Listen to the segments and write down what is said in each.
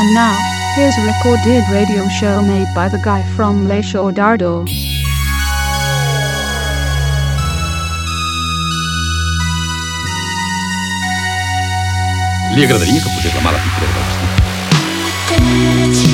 And now, here's a recorded radio show made by the guy from Le Show Dardo. Li agradaria que posés la mala pintura del vestit. Dirty girls,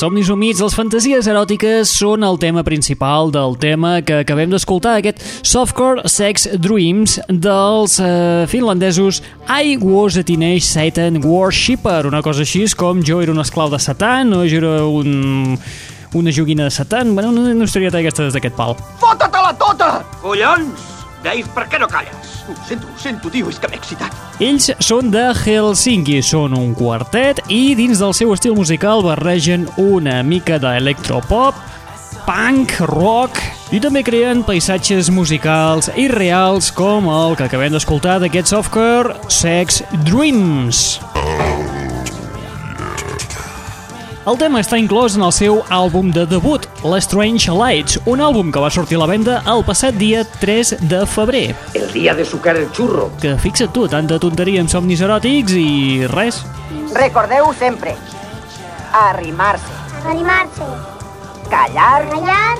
somnis humits, les fantasies eròtiques són el tema principal del tema que acabem d'escoltar, aquest Softcore Sex Dreams dels eh, finlandesos I Was a Teenage Satan Worshipper, una cosa així com jo era un esclau de Satan o jo era un, una joguina de Satan, bueno, una, una historieta d'aquestes d'aquest pal. Fota-te-la tota! Collons! Dave, per què no calles? Ho sento, ho sento, tio, és que m'he excitat. Ells són de Helsinki, són un quartet i dins del seu estil musical barregen una mica d'electropop, punk, rock i també creen paisatges musicals irreals com el que acabem d'escoltar d'aquest softcore Sex Dreams. El tema està inclòs en el seu àlbum de debut, L'Strange Lights, un àlbum que va sortir a la venda el passat dia 3 de febrer. El día de sucar el churro. Que fixa't tu, tanta tonteria amb somnis eròtics i res. Recordeu sempre, arrimar-se, Animar-se. callar Callar.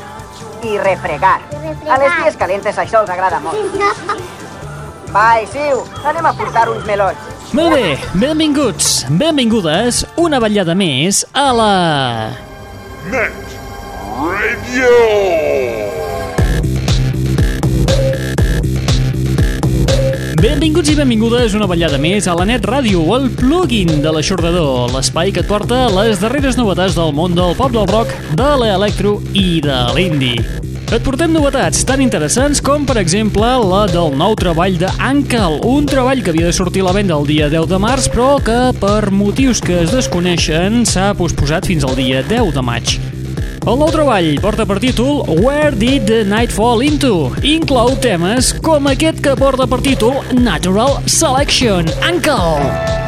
i refregar. I refregar. A les dies calentes això els agrada molt. Va, Isiu, anem a portar uns melons. Molt bé, benvinguts, benvingudes, una vetllada més a la... Net Radio. Benvinguts i benvingudes una vetllada més a la Net Ràdio, el plugin de l'aixordador, l'espai que et porta les darreres novetats del món del pop del rock, de l'electro i de l'indie. Et portem novetats tan interessants com, per exemple, la del nou treball de Ankel, un treball que havia de sortir a la venda el dia 10 de març, però que, per motius que es desconeixen, s'ha posposat fins al dia 10 de maig. El nou treball porta per títol Where Did the Night Fall Into? Inclou temes com aquest que porta per títol Natural Selection. Uncle!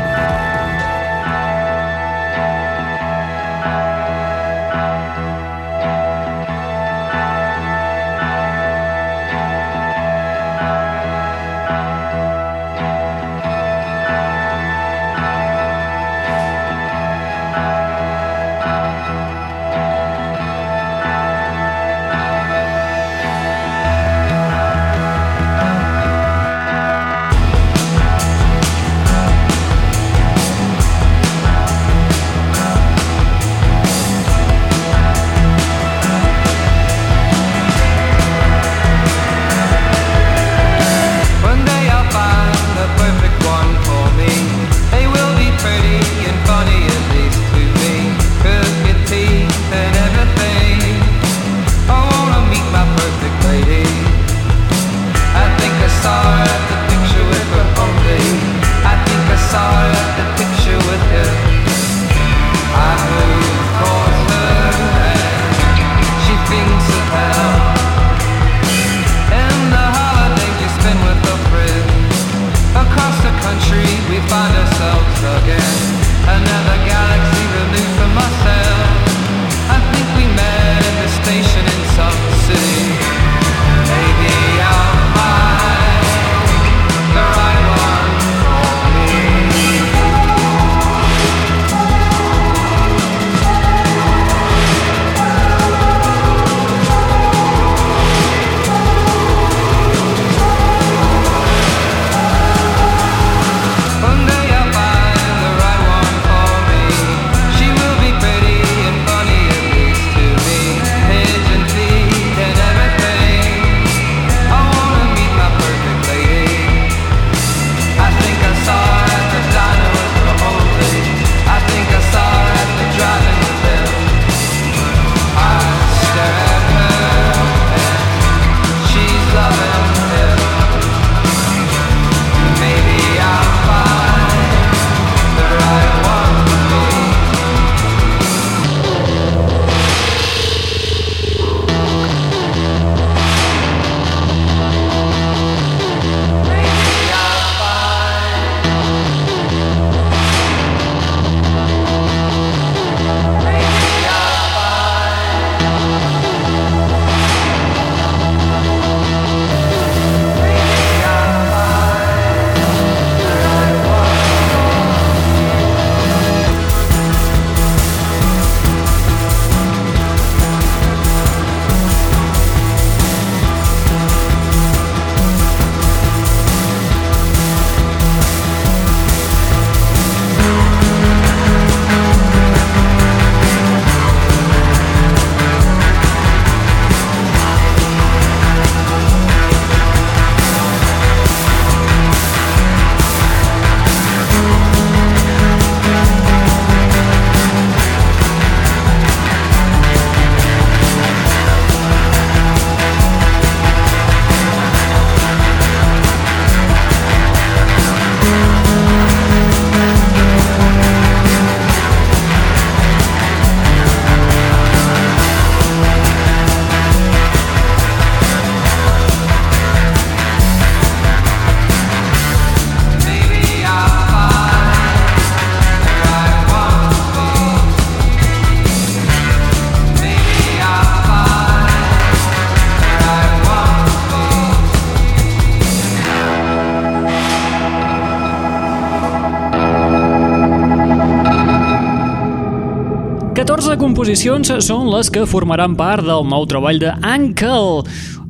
14 composicions són les que formaran part del nou treball de Uncle,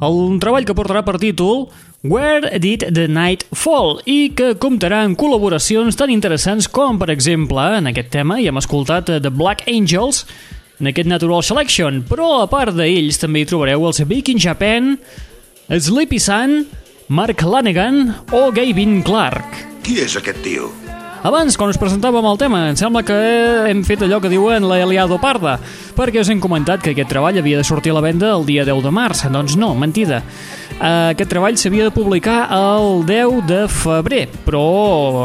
un treball que portarà per títol Where Did the Night Fall i que comptarà amb col·laboracions tan interessants com, per exemple, en aquest tema hi hem escoltat The Black Angels, en aquest Natural Selection, però a part d'ells també hi trobareu els Big in Japan, Sleepy Sun, Mark Lanegan o Gavin Clark. Qui és aquest tio? Abans, quan us presentàvem el tema, em sembla que hem fet allò que diuen la Eliado Parda, perquè us hem comentat que aquest treball havia de sortir a la venda el dia 10 de març. Doncs no, mentida. Aquest treball s'havia de publicar el 10 de febrer, però,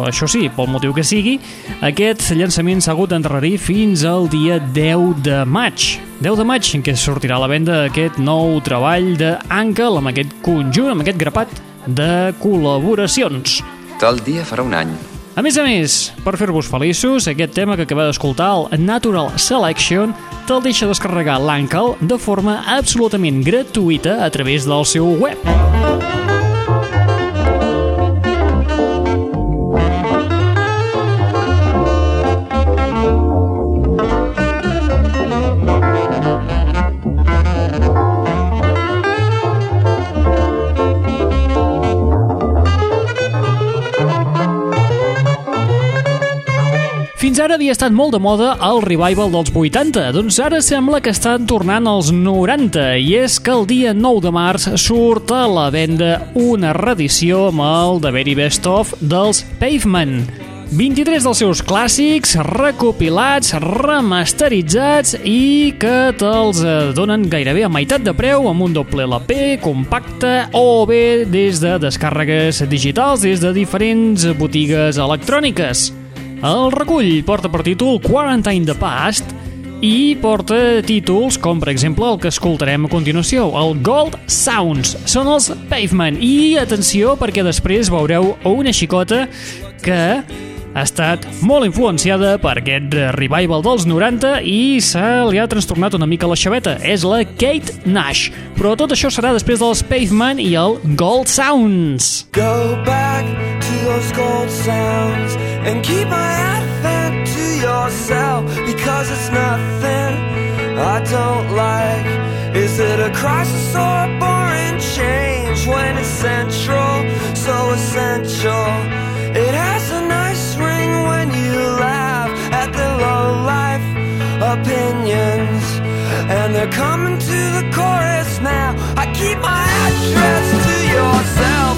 això sí, pel motiu que sigui, aquest llançament s'ha hagut d'endarrerir fins al dia 10 de maig. 10 de maig en què sortirà a la venda aquest nou treball d'Ankel amb aquest conjunt, amb aquest grapat de col·laboracions. Tal dia farà un any. A més a més, per fer-vos feliços, aquest tema que acabeu d'escoltar, el Natural Selection, te'l deixa descarregar l'Ankel de forma absolutament gratuïta a través del seu web. Fins havia estat molt de moda el revival dels 80, doncs ara sembla que estan tornant als 90, i és que el dia 9 de març surt a la venda una reedició amb el The Very Best Of dels Pavement. 23 dels seus clàssics recopilats, remasteritzats i que te'ls eh, donen gairebé a meitat de preu amb un doble LP, compacte o bé des de descàrregues digitals des de diferents botigues electròniques. El recull porta per títol Quarantine the Past i porta títols com, per exemple, el que escoltarem a continuació, el Gold Sounds. Són els Pavement. I atenció, perquè després veureu una xicota que ha estat molt influenciada per aquest revival dels 90 i se li ha trastornat una mica la xaveta. És la Kate Nash. Però tot això serà després dels Pavement i el Gold Sounds. Go back to those gold sounds and keep my advent to yourself because it's nothing I don't like. Is it a crisis or a boring change when it's central, so essential? It has a nice ring when you laugh at the low life opinions, and they're coming to the chorus now. I keep my address to yourself,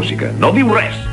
música. No diu res.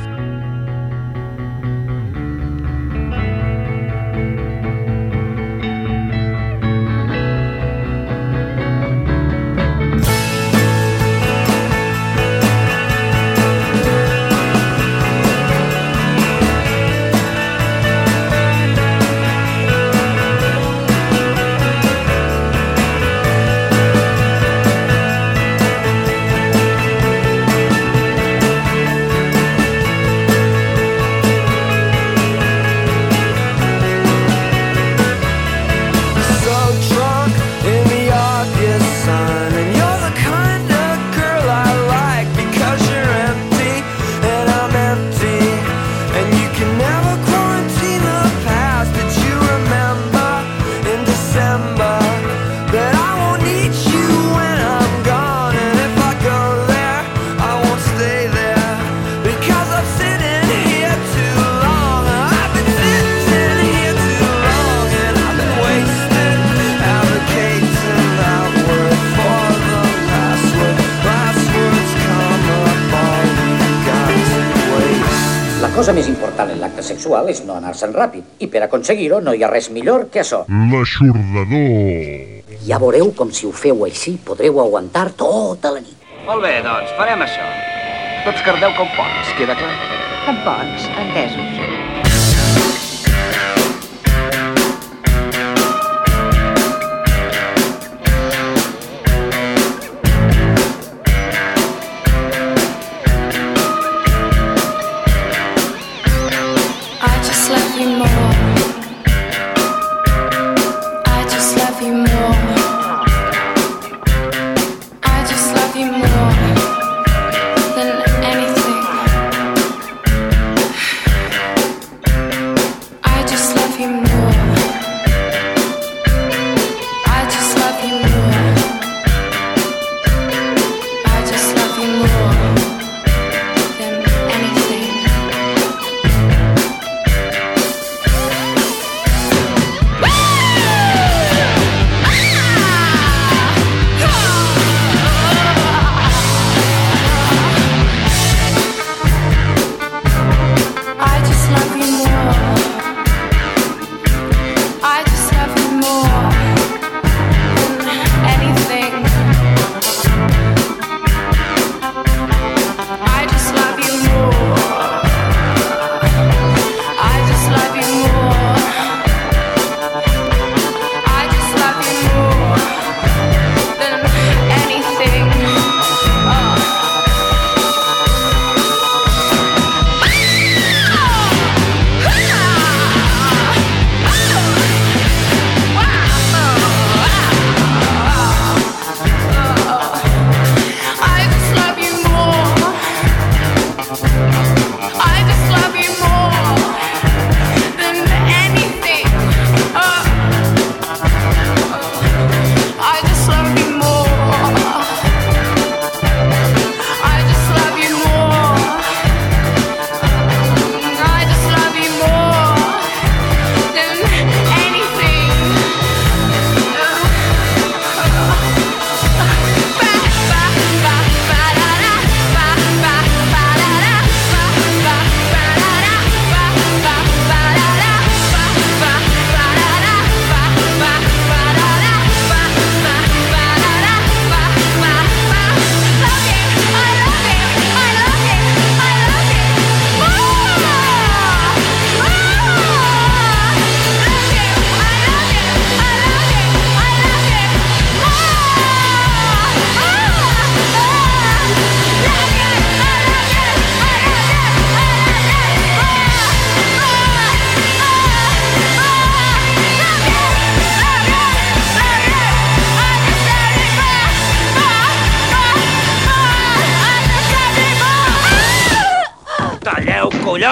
Sexual és no anar-se'n ràpid. I per aconseguir-ho no hi ha res millor que això. L'aixordador. Ja veureu com si ho feu així podreu aguantar tota la nit. Molt bé, doncs, farem això. Tots cardeu com pots, queda clar? Com pots, entesos.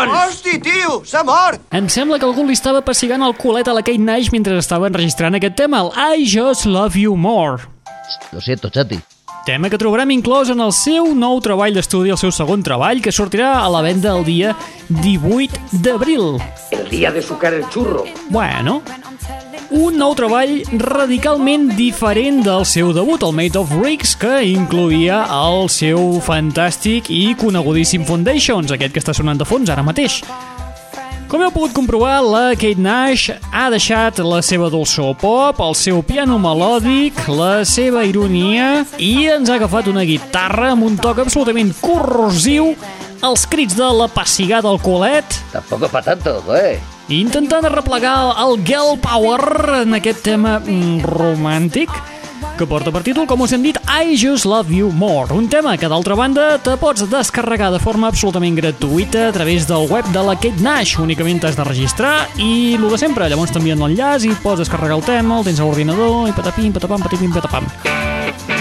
Collons! Hosti, tio, s'ha mort! Em sembla que algú li estava pessigant el culet a la Kate Nash mentre estava enregistrant aquest tema, el I Just Love You More. Lo siento, Chati. Tema que trobarem inclòs en el seu nou treball d'estudi, el seu segon treball, que sortirà a la venda el dia 18 d'abril. El día de sucar el churro. Bueno, un nou treball radicalment diferent del seu debut, el Made of Bricks, que incluïa el seu fantàstic i conegudíssim Foundations, aquest que està sonant de fons ara mateix. Com heu pogut comprovar, la Kate Nash ha deixat la seva dolçor pop, el seu piano melòdic, la seva ironia i ens ha agafat una guitarra amb un toc absolutament corrosiu, els crits de la pessigada al culet, Tampoco es para tanto, eh. i intentant arreplegar el girl power en aquest tema mm, romàntic que porta per títol, com us hem dit, I Just Love You More, un tema que d'altra banda te pots descarregar de forma absolutament gratuïta a través del web de la Kate Nash, únicament t'has de registrar i el de sempre, llavors t'envien l'enllaç i pots descarregar el tema, el tens a l'ordinador i patapim, patapam, patapim, patapam.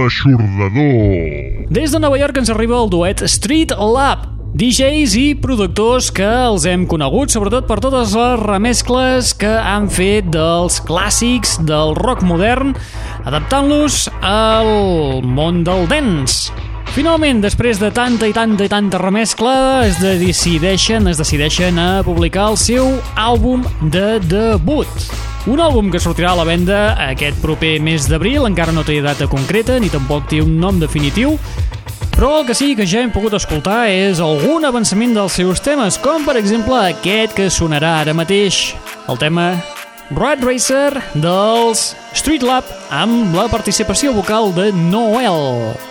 L'aixordador. Des de Nova York ens arriba el duet Street Lab, DJs i productors que els hem conegut sobretot per totes les remescles que han fet dels clàssics del rock modern adaptant-los al món del dance. Finalment, després de tanta i tanta i tanta remescla, es decideixen, es decideixen a publicar el seu àlbum de debut. Un àlbum que sortirà a la venda aquest proper mes d'abril, encara no té data concreta ni tampoc té un nom definitiu, però el que sí que ja hem pogut escoltar és algun avançament dels seus temes, com per exemple aquest que sonarà ara mateix, el tema Rat Racer dels Street Lab amb la participació vocal de Noel.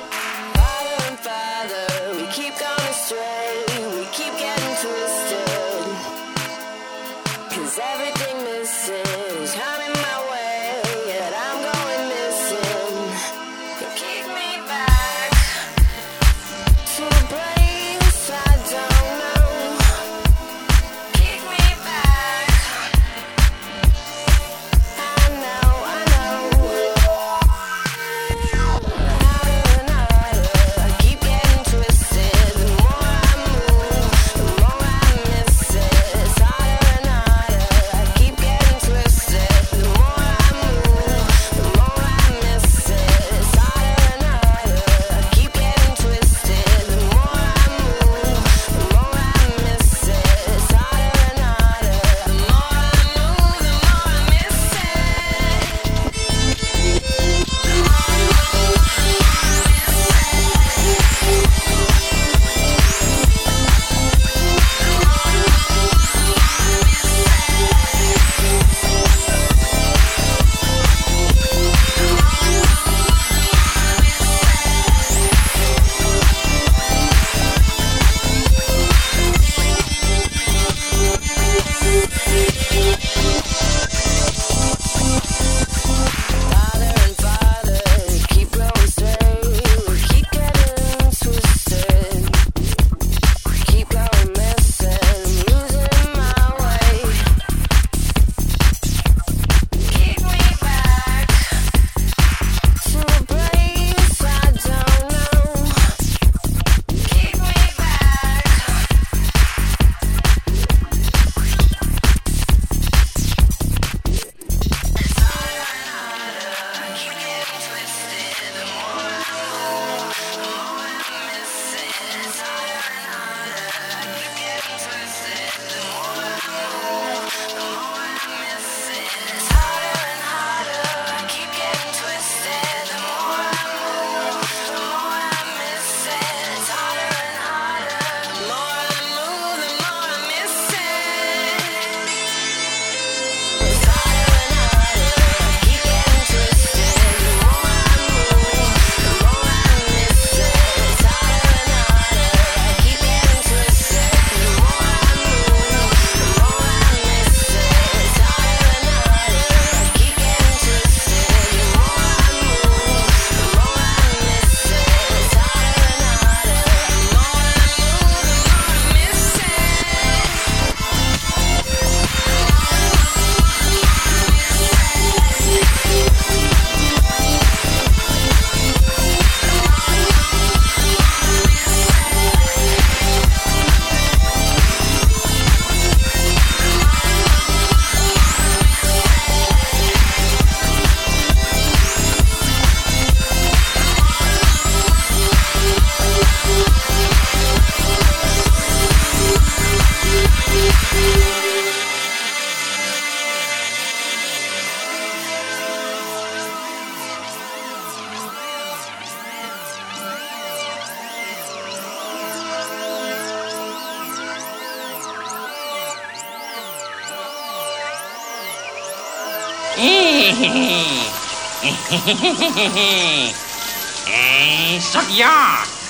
Eh, sóc jo,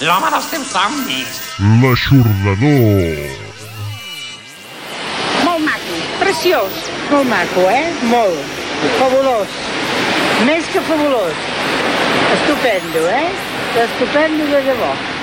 l'home dels teus somnis. L'aixordador. Molt maco, preciós. Molt maco, eh? Molt. Fabulós. Més que fabulós. Estupendo, eh? Estupendo de debò.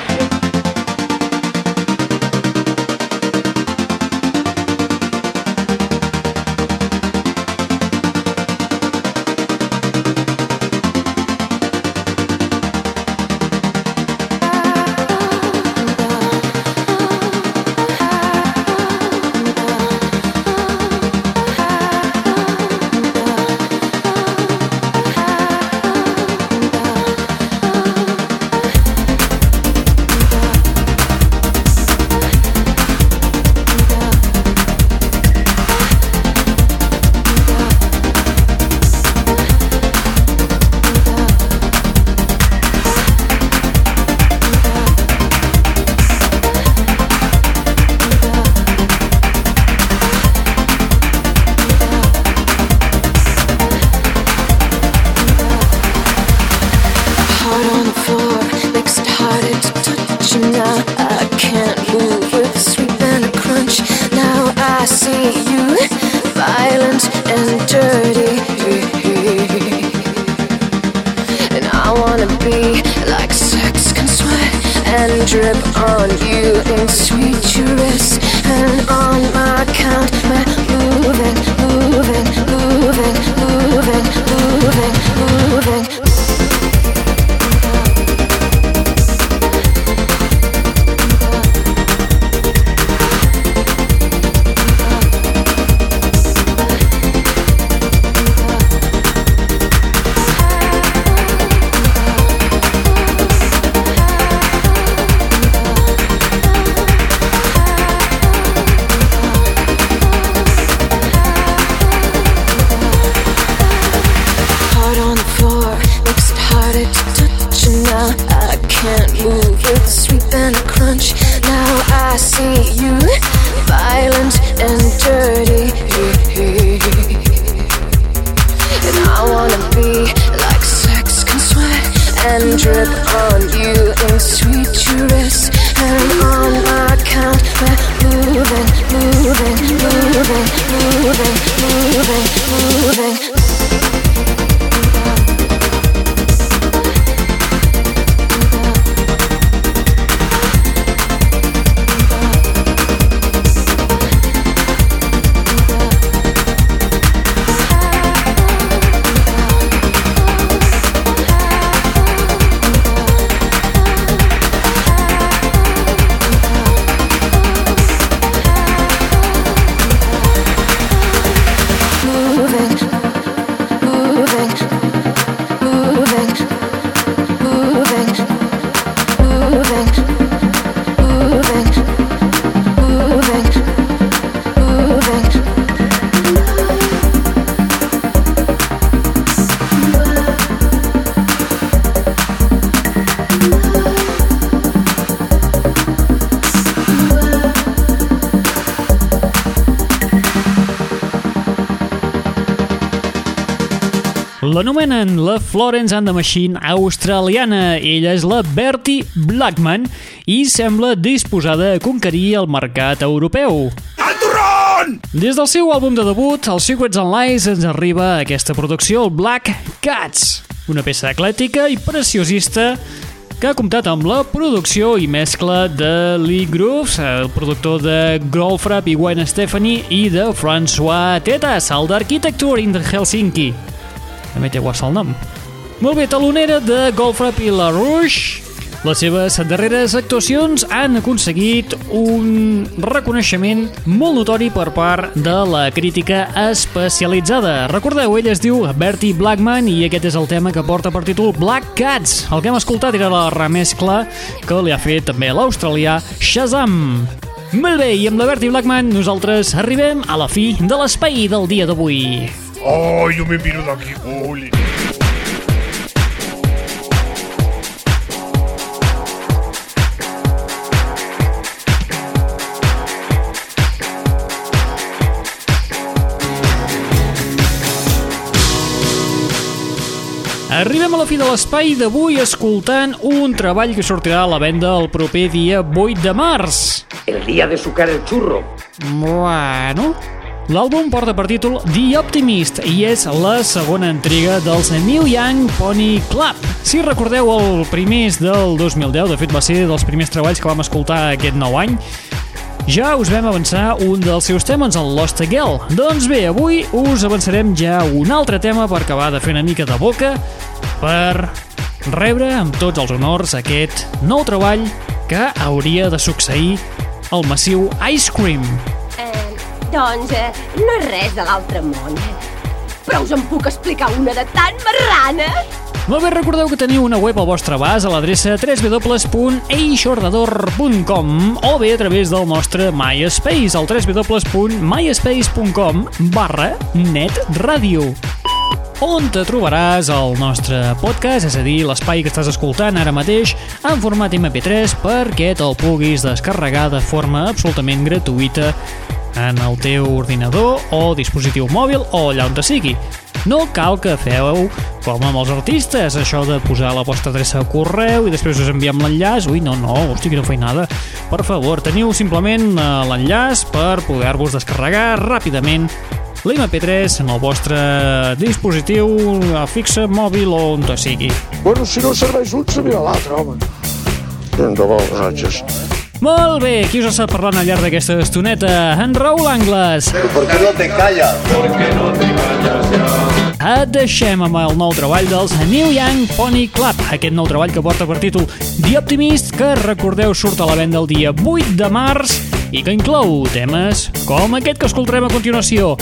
Duress. And on my L'anomenen la Florence and the Machine australiana. Ella és la Bertie Blackman i sembla disposada a conquerir el mercat europeu. ¡Al! Des del seu àlbum de debut, el Secrets and Lies, ens arriba aquesta producció, el Black Cats, una peça eclètica i preciosista que ha comptat amb la producció i mescla de Lee Grooves, el productor de Goldfrapp i Gwen Stefani i de François Tetas, el d'Architecture in Helsinki. També té guassa el nom. Molt bé, talonera de La Rouge. Les seves darreres actuacions han aconseguit un reconeixement molt notori per part de la crítica especialitzada. Recordeu, ella es diu Bertie Blackman i aquest és el tema que porta per títol Black Cats. El que hem escoltat era la remescla que li ha fet també l'australià Shazam. Molt bé, i amb la Bertie Blackman nosaltres arribem a la fi de l'espai del dia d'avui. Oh, yo me miro de aquí, Juli. Arribem a la fi de l'espai d'avui escoltant un treball que sortirà a la venda el proper dia 8 de març. El día de sucar el churro. Bueno... L'àlbum porta per títol The Optimist i és la segona entrega dels Neil Young Pony Club. Si recordeu, el primer és del 2010, de fet va ser dels primers treballs que vam escoltar aquest nou any, ja us vam avançar un dels seus temes, el Lost Girl. Doncs bé, avui us avançarem ja un altre tema per acabar de fer una mica de boca per rebre amb tots els honors aquest nou treball que hauria de succeir al massiu Ice Cream. Doncs eh, no és res de l'altre món. Però us en puc explicar una de tan marrana? Molt bé, recordeu que teniu una web al vostre abast a l'adreça www.eixordador.com o bé a través del nostre MySpace, al www.myspace.com barra netradio on te trobaràs el nostre podcast, és a dir, l'espai que estàs escoltant ara mateix en format MP3 perquè te'l puguis descarregar de forma absolutament gratuïta en el teu ordinador o dispositiu mòbil o allà on te sigui. No cal que feu com amb els artistes, això de posar la vostra adreça de correu i després us enviem l'enllaç. Ui, no, no, hosti, quina feinada. Per favor, teniu simplement eh, l'enllaç per poder-vos descarregar ràpidament l'IMP3 en el vostre dispositiu eh, fixe, mòbil o on sigui. Bueno, si no serveix un, servir l'altre, home. De bo, ratxes. Molt bé, qui us està parlant al llarg d'aquesta estoneta? En Raül Angles. ¿Por qué no te callas? ¿Por qué no te callas ya? Et deixem amb el nou treball dels New Young Pony Club, aquest nou treball que porta per títol The Optimist, que recordeu surt a la venda el dia 8 de març i que inclou temes com aquest que escoltarem a continuació,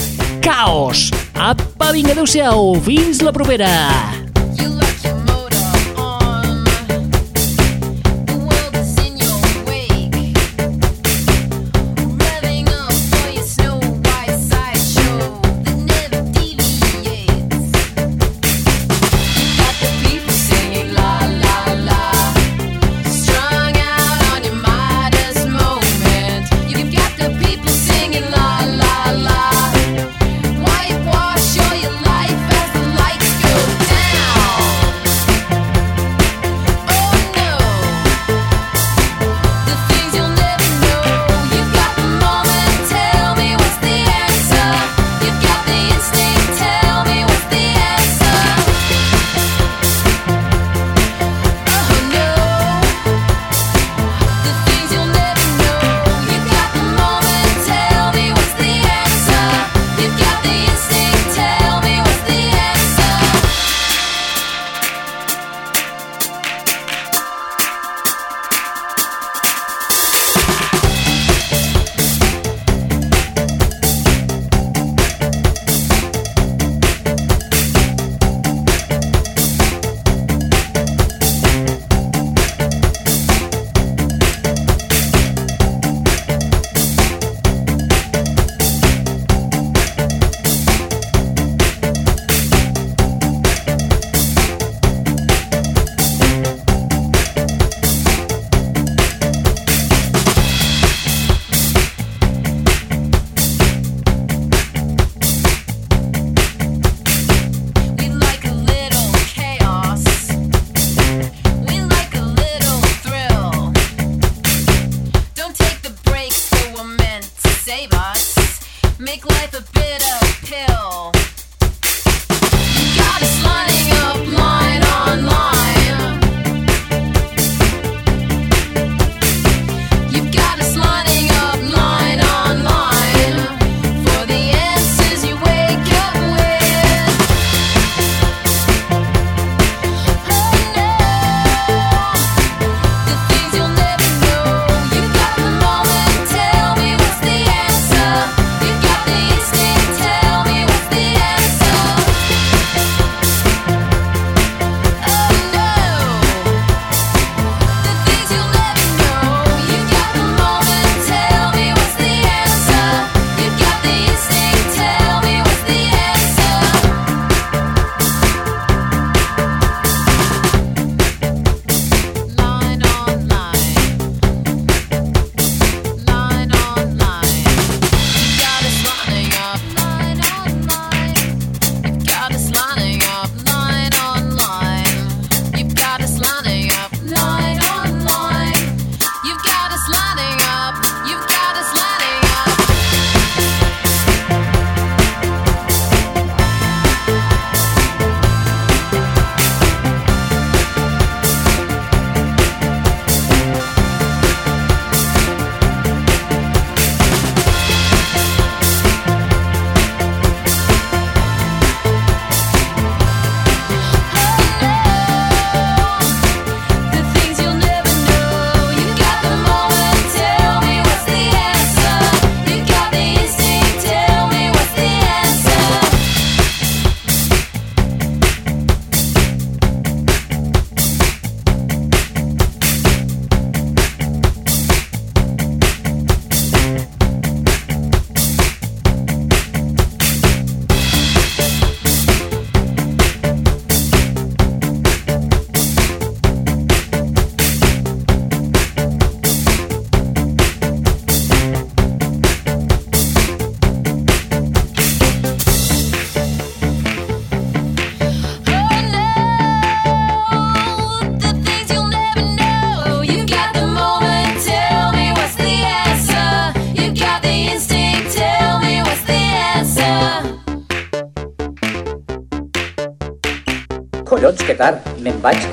Caos. Apa, vinga, adeu-siau, fins la propera.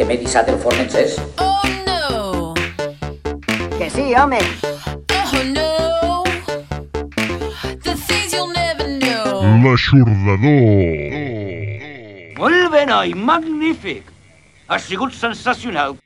Que m'he dissat el forn encès. Oh no! Que sí, home. Oh no! The things you'll never know. L'aixordador. Molt bé, noi, magnífic. Ha sigut sensacional.